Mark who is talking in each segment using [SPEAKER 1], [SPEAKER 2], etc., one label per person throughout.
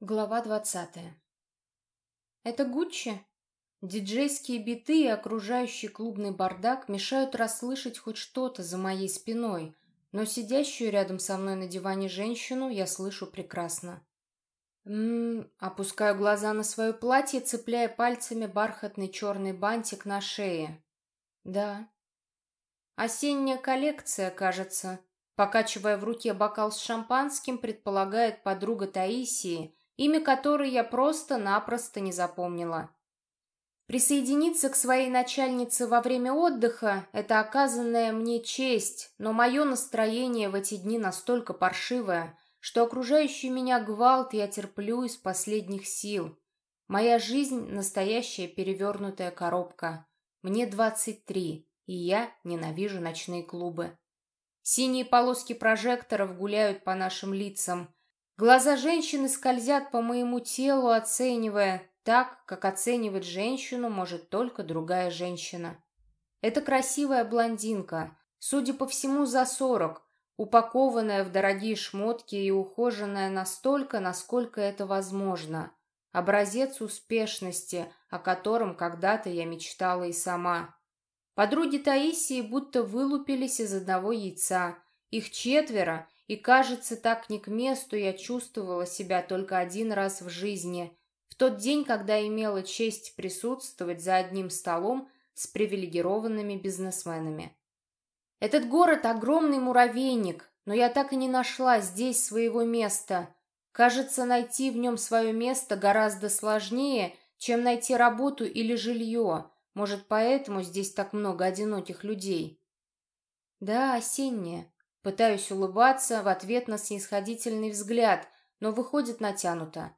[SPEAKER 1] Глава двадцатая. Это Гуччи? Диджейские биты и окружающий клубный бардак мешают расслышать хоть что-то за моей спиной, но сидящую рядом со мной на диване женщину я слышу прекрасно. Ммм, опускаю глаза на свое платье, цепляя пальцами бархатный черный бантик на шее. Да. Осенняя коллекция, кажется. Покачивая в руке бокал с шампанским, предполагает подруга Таисии, имя которой я просто-напросто не запомнила. Присоединиться к своей начальнице во время отдыха – это оказанная мне честь, но мое настроение в эти дни настолько паршивое, что окружающий меня гвалт я терплю из последних сил. Моя жизнь – настоящая перевернутая коробка. Мне 23, и я ненавижу ночные клубы. Синие полоски прожекторов гуляют по нашим лицам – Глаза женщины скользят по моему телу, оценивая так, как оценивать женщину может только другая женщина. Это красивая блондинка, судя по всему, за сорок, упакованная в дорогие шмотки и ухоженная настолько, насколько это возможно. Образец успешности, о котором когда-то я мечтала и сама. Подруги Таисии будто вылупились из одного яйца. Их четверо, и, кажется, так не к месту я чувствовала себя только один раз в жизни, в тот день, когда имела честь присутствовать за одним столом с привилегированными бизнесменами. Этот город — огромный муравейник, но я так и не нашла здесь своего места. Кажется, найти в нем свое место гораздо сложнее, чем найти работу или жилье. Может, поэтому здесь так много одиноких людей? Да, осеннее. Пытаюсь улыбаться в ответ на снисходительный взгляд, но выходит натянуто.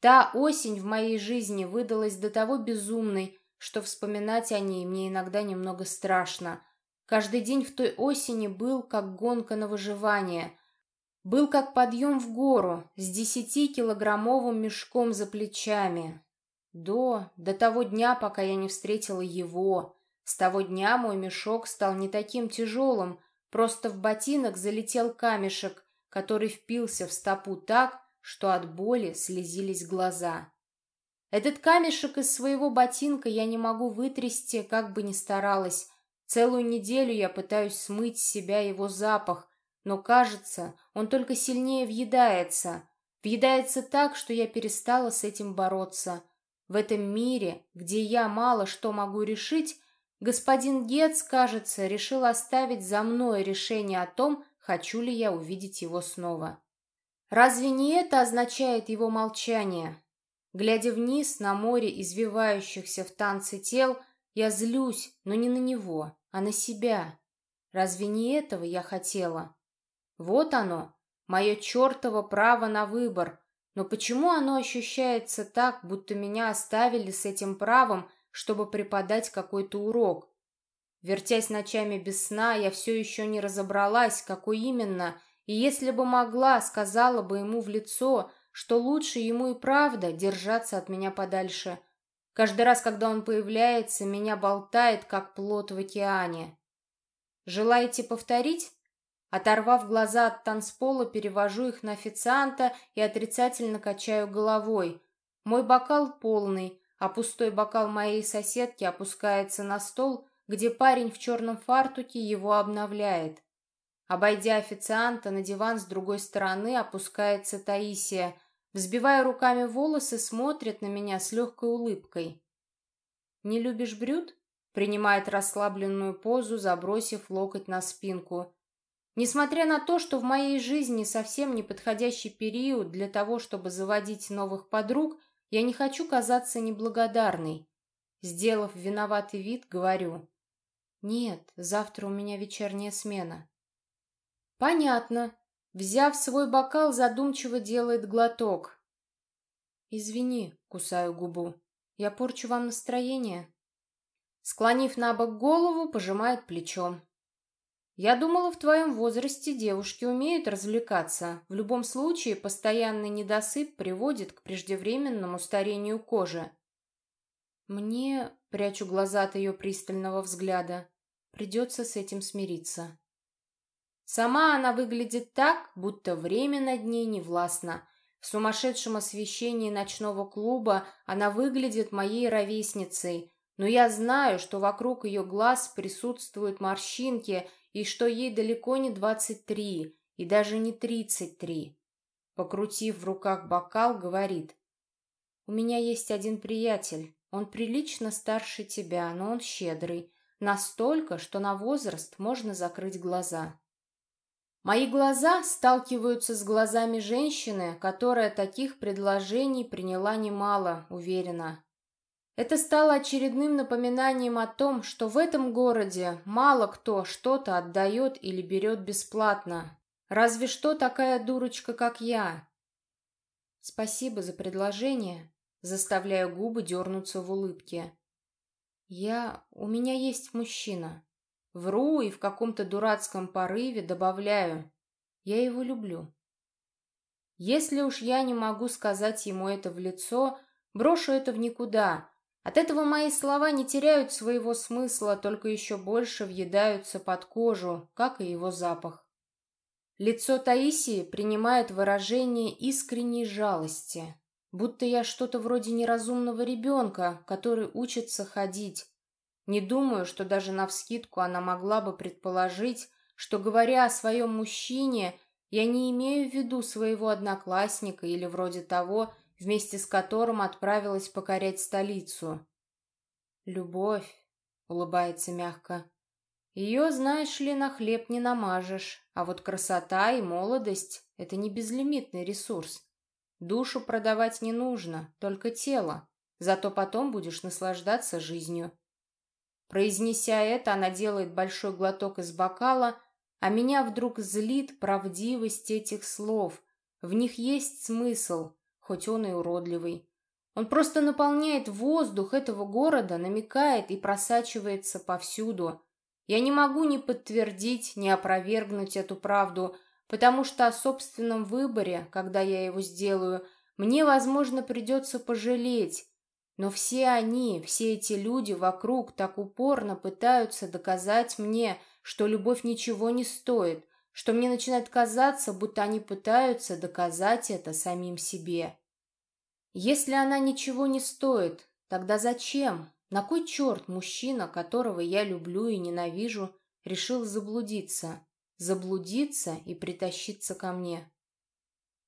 [SPEAKER 1] Та осень в моей жизни выдалась до того безумной, что вспоминать о ней мне иногда немного страшно. Каждый день в той осени был как гонка на выживание. Был как подъем в гору с десятикилограммовым мешком за плечами. До, до того дня, пока я не встретила его. С того дня мой мешок стал не таким тяжелым, Просто в ботинок залетел камешек, который впился в стопу так, что от боли слезились глаза. Этот камешек из своего ботинка я не могу вытрясти, как бы ни старалась. Целую неделю я пытаюсь смыть с себя его запах, но, кажется, он только сильнее въедается. Въедается так, что я перестала с этим бороться. В этом мире, где я мало что могу решить, Господин Гец, кажется, решил оставить за мной решение о том, хочу ли я увидеть его снова. Разве не это означает его молчание? Глядя вниз на море извивающихся в танце тел, я злюсь, но не на него, а на себя. Разве не этого я хотела? Вот оно, мое чертово право на выбор. Но почему оно ощущается так, будто меня оставили с этим правом, чтобы преподать какой-то урок. Вертясь ночами без сна, я все еще не разобралась, какой именно, и если бы могла, сказала бы ему в лицо, что лучше ему и правда держаться от меня подальше. Каждый раз, когда он появляется, меня болтает, как плод в океане. Желаете повторить? Оторвав глаза от танцпола, перевожу их на официанта и отрицательно качаю головой. Мой бокал полный, а пустой бокал моей соседки опускается на стол, где парень в черном фартуке его обновляет. Обойдя официанта, на диван с другой стороны опускается Таисия, взбивая руками волосы, смотрит на меня с легкой улыбкой. «Не любишь брюд?» принимает расслабленную позу, забросив локоть на спинку. Несмотря на то, что в моей жизни совсем неподходящий период для того, чтобы заводить новых подруг, я не хочу казаться неблагодарной. Сделав виноватый вид, говорю. Нет, завтра у меня вечерняя смена. Понятно. Взяв свой бокал, задумчиво делает глоток. Извини, кусаю губу. Я порчу вам настроение. Склонив на бок голову, пожимает плечом. Я думала, в твоем возрасте девушки умеют развлекаться. В любом случае, постоянный недосып приводит к преждевременному старению кожи. Мне, прячу глаза от ее пристального взгляда, придется с этим смириться. Сама она выглядит так, будто время над ней не властно. В сумасшедшем освещении ночного клуба она выглядит моей ровесницей, но я знаю, что вокруг ее глаз присутствуют морщинки и что ей далеко не двадцать три и даже не тридцать три. Покрутив в руках бокал, говорит, «У меня есть один приятель. Он прилично старше тебя, но он щедрый. Настолько, что на возраст можно закрыть глаза». Мои глаза сталкиваются с глазами женщины, которая таких предложений приняла немало, уверена. Это стало очередным напоминанием о том, что в этом городе мало кто что-то отдает или берет бесплатно. Разве что такая дурочка, как я. Спасибо за предложение, заставляя губы дернуться в улыбке. Я... у меня есть мужчина. Вру и в каком-то дурацком порыве добавляю. Я его люблю. Если уж я не могу сказать ему это в лицо, брошу это в никуда. От этого мои слова не теряют своего смысла, только еще больше въедаются под кожу, как и его запах. Лицо Таисии принимает выражение искренней жалости, будто я что-то вроде неразумного ребенка, который учится ходить, не думаю, что даже навскидку она могла бы предположить, что, говоря о своем мужчине, я не имею в виду своего одноклассника или вроде того, вместе с которым отправилась покорять столицу. «Любовь», — улыбается мягко, — «ее, знаешь ли, на хлеб не намажешь, а вот красота и молодость — это не безлимитный ресурс. Душу продавать не нужно, только тело, зато потом будешь наслаждаться жизнью». Произнеся это, она делает большой глоток из бокала, а меня вдруг злит правдивость этих слов. В них есть смысл, хоть он и уродливый. Он просто наполняет воздух этого города, намекает и просачивается повсюду. Я не могу ни подтвердить, ни опровергнуть эту правду, потому что о собственном выборе, когда я его сделаю, мне, возможно, придется пожалеть, но все они, все эти люди вокруг так упорно пытаются доказать мне, что любовь ничего не стоит, что мне начинает казаться, будто они пытаются доказать это самим себе. Если она ничего не стоит, тогда зачем? На кой черт мужчина, которого я люблю и ненавижу, решил заблудиться? Заблудиться и притащиться ко мне.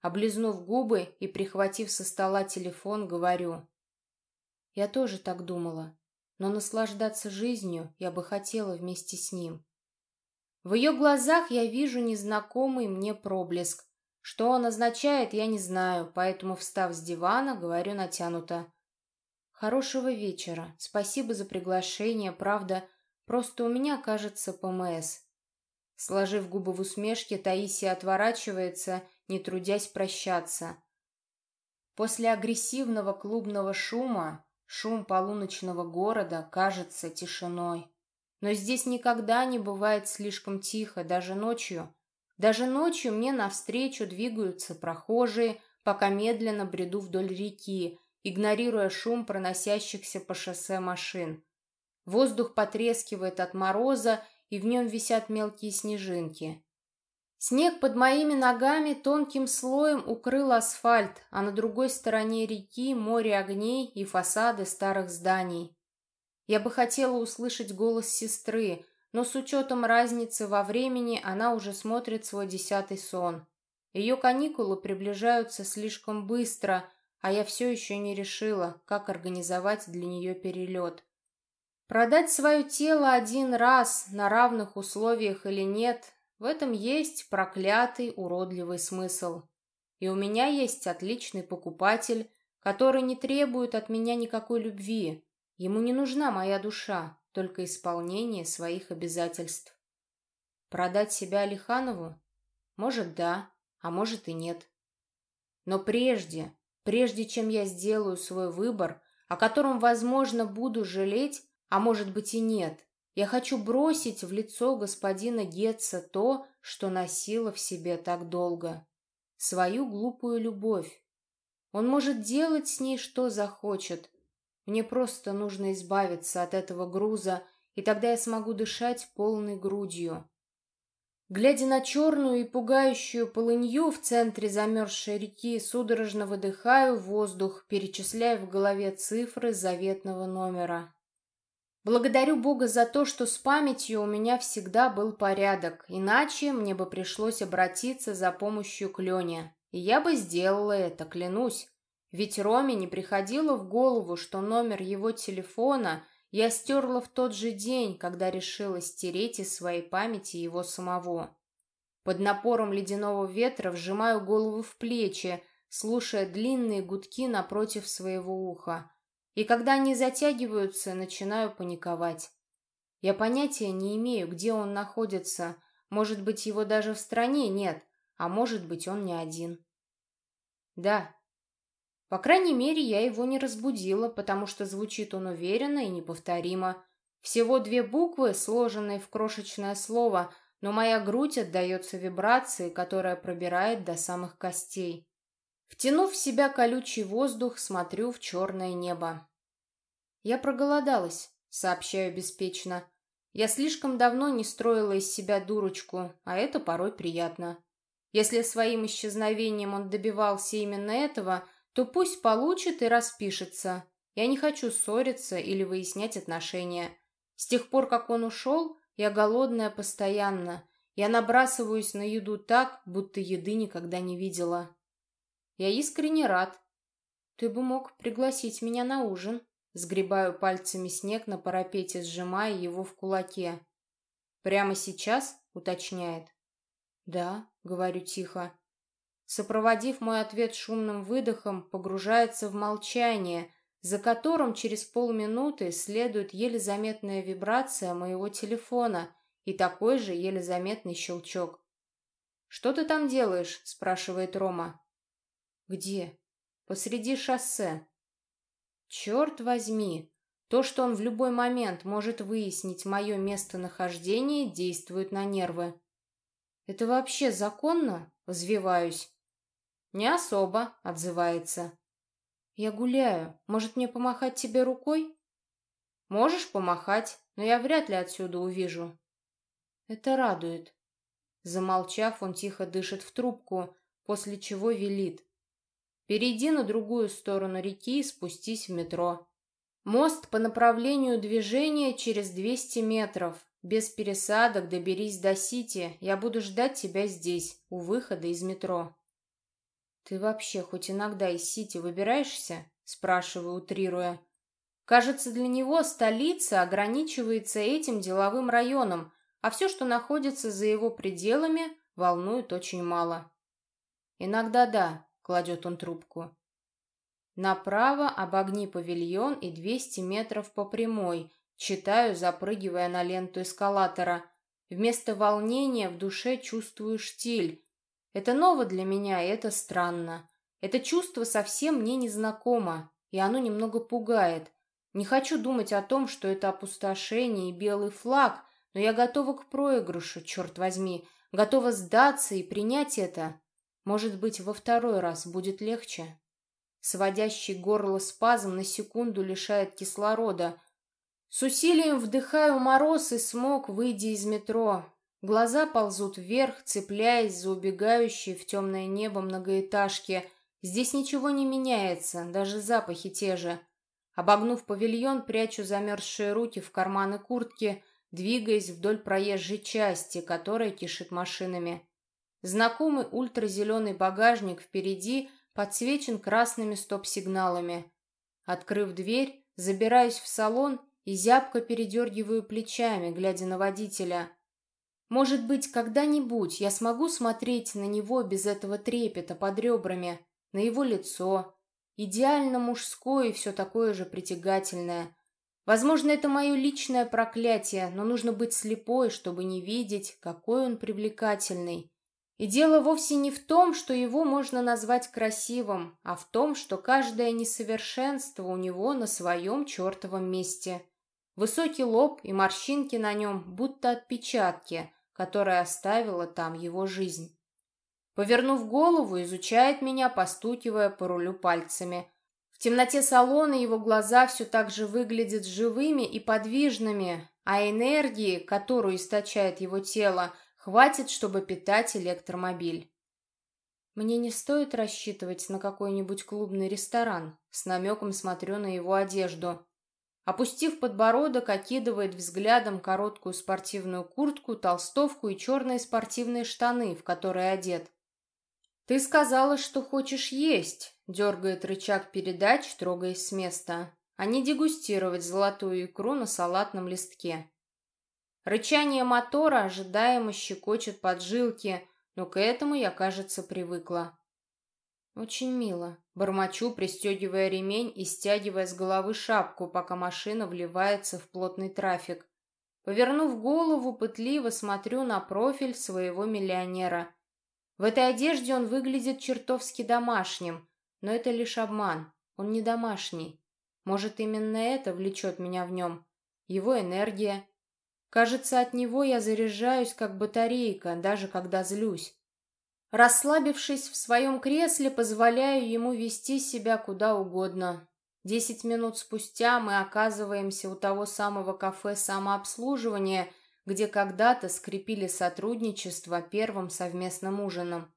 [SPEAKER 1] Облизнув губы и прихватив со стола телефон, говорю. Я тоже так думала, но наслаждаться жизнью я бы хотела вместе с ним. В ее глазах я вижу незнакомый мне проблеск. Что он означает, я не знаю, поэтому, встав с дивана, говорю натянуто. «Хорошего вечера. Спасибо за приглашение, правда. Просто у меня, кажется, ПМС». Сложив губы в усмешке, Таисия отворачивается, не трудясь прощаться. После агрессивного клубного шума Шум полуночного города кажется тишиной. Но здесь никогда не бывает слишком тихо, даже ночью. Даже ночью мне навстречу двигаются прохожие, пока медленно бреду вдоль реки, игнорируя шум проносящихся по шоссе машин. Воздух потрескивает от мороза, и в нем висят мелкие снежинки. Снег под моими ногами тонким слоем укрыл асфальт, а на другой стороне реки море огней и фасады старых зданий. Я бы хотела услышать голос сестры, но с учетом разницы во времени она уже смотрит свой десятый сон. Ее каникулы приближаются слишком быстро, а я все еще не решила, как организовать для нее перелет. Продать свое тело один раз на равных условиях или нет, в этом есть проклятый уродливый смысл. И у меня есть отличный покупатель, который не требует от меня никакой любви. Ему не нужна моя душа, только исполнение своих обязательств. Продать себя Алиханову? Может, да, а может и нет. Но прежде, прежде чем я сделаю свой выбор, о котором, возможно, буду жалеть, а может быть и нет, я хочу бросить в лицо господина Гетца то, что носила в себе так долго. Свою глупую любовь. Он может делать с ней что захочет. Мне просто нужно избавиться от этого груза, и тогда я смогу дышать полной грудью. Глядя на черную и пугающую полынью в центре замерзшей реки, судорожно выдыхаю воздух, перечисляя в голове цифры заветного номера. Благодарю Бога за то, что с памятью у меня всегда был порядок, иначе мне бы пришлось обратиться за помощью к Лене. И я бы сделала это, клянусь. Ведь Роме не приходило в голову, что номер его телефона я стерла в тот же день, когда решила стереть из своей памяти его самого. Под напором ледяного ветра вжимаю голову в плечи, слушая длинные гудки напротив своего уха. И когда они затягиваются, начинаю паниковать. Я понятия не имею, где он находится. Может быть, его даже в стране нет, а может быть, он не один. Да, по крайней мере, я его не разбудила, потому что звучит он уверенно и неповторимо. Всего две буквы, сложенные в крошечное слово, но моя грудь отдается вибрации, которая пробирает до самых костей. Втянув в себя колючий воздух, смотрю в черное небо. «Я проголодалась», — сообщаю беспечно. «Я слишком давно не строила из себя дурочку, а это порой приятно. Если своим исчезновением он добивался именно этого — то пусть получит и распишется. Я не хочу ссориться или выяснять отношения. С тех пор, как он ушел, я голодная постоянно. Я набрасываюсь на еду так, будто еды никогда не видела. Я искренне рад. Ты бы мог пригласить меня на ужин. Сгребаю пальцами снег на парапете, сжимая его в кулаке. «Прямо сейчас?» — уточняет. «Да», — говорю тихо сопроводив мой ответ шумным выдохом, погружается в молчание, за которым через полминуты следует еле заметная вибрация моего телефона и такой же еле заметный щелчок. «Что ты там делаешь?» – спрашивает Рома. «Где?» «Посреди шоссе». «Черт возьми!» То, что он в любой момент может выяснить мое местонахождение, действует на нервы. «Это вообще законно?» – взвиваюсь. «Не особо», — отзывается. «Я гуляю. Может, мне помахать тебе рукой?» «Можешь помахать, но я вряд ли отсюда увижу». «Это радует». Замолчав, он тихо дышит в трубку, после чего велит. «Перейди на другую сторону реки и спустись в метро. Мост по направлению движения через 200 метров. Без пересадок доберись до Сити. Я буду ждать тебя здесь, у выхода из метро». «Ты вообще хоть иногда из Сити выбираешься?» — спрашиваю, утрируя. Кажется, для него столица ограничивается этим деловым районом, а все, что находится за его пределами, волнует очень мало. «Иногда да», — кладет он трубку. Направо обогни павильон и 200 метров по прямой, читаю, запрыгивая на ленту эскалатора. Вместо волнения в душе чувствую штиль, это ново для меня, и это странно. Это чувство совсем мне незнакомо, и оно немного пугает. Не хочу думать о том, что это опустошение и белый флаг, но я готова к проигрышу, черт возьми, готова сдаться и принять это. Может быть, во второй раз будет легче. Сводящий горло спазм на секунду лишает кислорода. С усилием вдыхаю мороз и смог, выйдя из метро. Глаза ползут вверх, цепляясь за убегающие в темное небо многоэтажки. Здесь ничего не меняется, даже запахи те же. Обогнув павильон, прячу замерзшие руки в карманы куртки, двигаясь вдоль проезжей части, которая кишит машинами. Знакомый ультразеленый багажник впереди подсвечен красными стоп-сигналами. Открыв дверь, забираюсь в салон и зябко передергиваю плечами, глядя на водителя – может быть, когда-нибудь я смогу смотреть на него без этого трепета под ребрами, на его лицо, идеально мужское и все такое же притягательное. Возможно, это мое личное проклятие, но нужно быть слепой, чтобы не видеть, какой он привлекательный. И дело вовсе не в том, что его можно назвать красивым, а в том, что каждое несовершенство у него на своем чертовом месте. Высокий лоб и морщинки на нем будто отпечатки – которая оставила там его жизнь. Повернув голову, изучает меня, постукивая по рулю пальцами. В темноте салона его глаза все так же выглядят живыми и подвижными, а энергии, которую источает его тело, Хватит, чтобы питать электромобиль. Мне не стоит рассчитывать на какой-нибудь клубный ресторан. С намеком смотрю на его одежду. Опустив подбородок, окидывает взглядом короткую спортивную куртку, толстовку и черные спортивные штаны, в которые одет. «Ты сказала, что хочешь есть», — дергает рычаг передач, трогаясь с места, а не дегустировать золотую икру на салатном листке. Рычание мотора ожидаемо щекочет поджилки, но к этому я, кажется, привыкла. Очень мило. Бормочу, пристегивая ремень и стягивая с головы шапку, пока машина вливается в плотный трафик. Повернув голову, пытливо смотрю на профиль своего миллионера. В этой одежде он выглядит чертовски домашним, но это лишь обман. Он не домашний. Может, именно это влечет меня в нем. Его энергия. Кажется, от него я заряжаюсь, как батарейка, даже когда злюсь. Расслабившись в своем кресле, позволяю ему вести себя куда угодно. Десять минут спустя мы оказываемся у того самого кафе самообслуживания, где когда-то скрепили сотрудничество первым совместным ужином.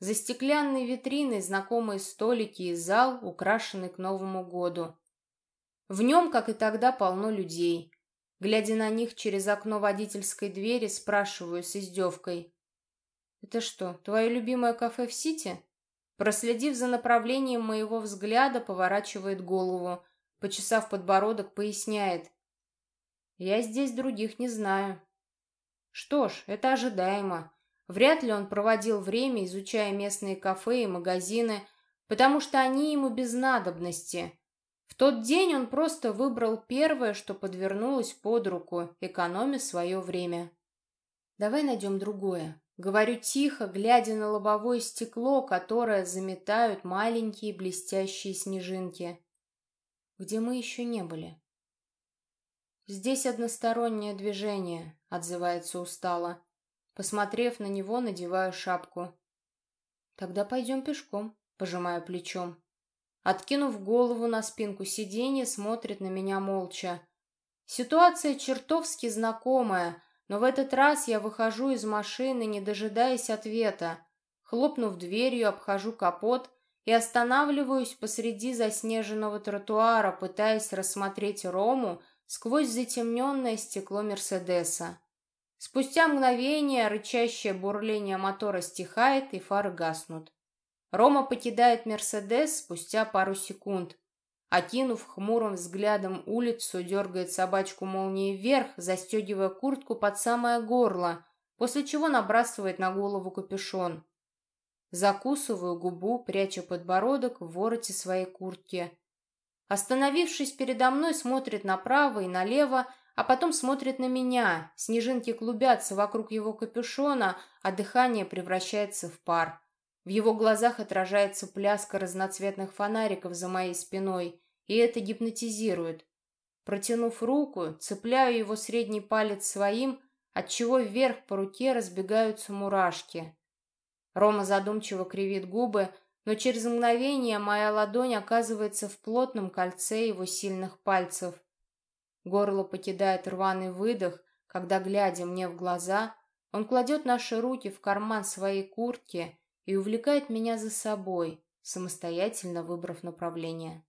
[SPEAKER 1] За стеклянной витриной знакомые столики и зал, украшенный к Новому году. В нем, как и тогда, полно людей. Глядя на них через окно водительской двери, спрашиваю с издевкой. «Это что, твое любимое кафе в Сити?» Проследив за направлением моего взгляда, поворачивает голову, почесав подбородок, поясняет. «Я здесь других не знаю». Что ж, это ожидаемо. Вряд ли он проводил время, изучая местные кафе и магазины, потому что они ему без надобности. В тот день он просто выбрал первое, что подвернулось под руку, экономя свое время. «Давай найдем другое», Говорю тихо, глядя на лобовое стекло, которое заметают маленькие блестящие снежинки. Где мы еще не были? Здесь одностороннее движение, отзывается устало. Посмотрев на него, надеваю шапку. Тогда пойдем пешком, пожимаю плечом. Откинув голову на спинку сиденья, смотрит на меня молча. Ситуация чертовски знакомая — но в этот раз я выхожу из машины, не дожидаясь ответа. Хлопнув дверью, обхожу капот и останавливаюсь посреди заснеженного тротуара, пытаясь рассмотреть Рому сквозь затемненное стекло Мерседеса. Спустя мгновение рычащее бурление мотора стихает и фары гаснут. Рома покидает Мерседес спустя пару секунд. Окинув хмурым взглядом улицу, дергает собачку молнией вверх, застегивая куртку под самое горло, после чего набрасывает на голову капюшон. Закусываю губу, пряча подбородок в вороте своей куртки. Остановившись передо мной, смотрит направо и налево, а потом смотрит на меня. Снежинки клубятся вокруг его капюшона, а дыхание превращается в пар. В его глазах отражается пляска разноцветных фонариков за моей спиной, и это гипнотизирует. Протянув руку, цепляю его средний палец своим, отчего вверх по руке разбегаются мурашки. Рома задумчиво кривит губы, но через мгновение моя ладонь оказывается в плотном кольце его сильных пальцев. Горло покидает рваный выдох, когда, глядя мне в глаза, он кладет наши руки в карман своей куртки и увлекает меня за собой, самостоятельно выбрав направление.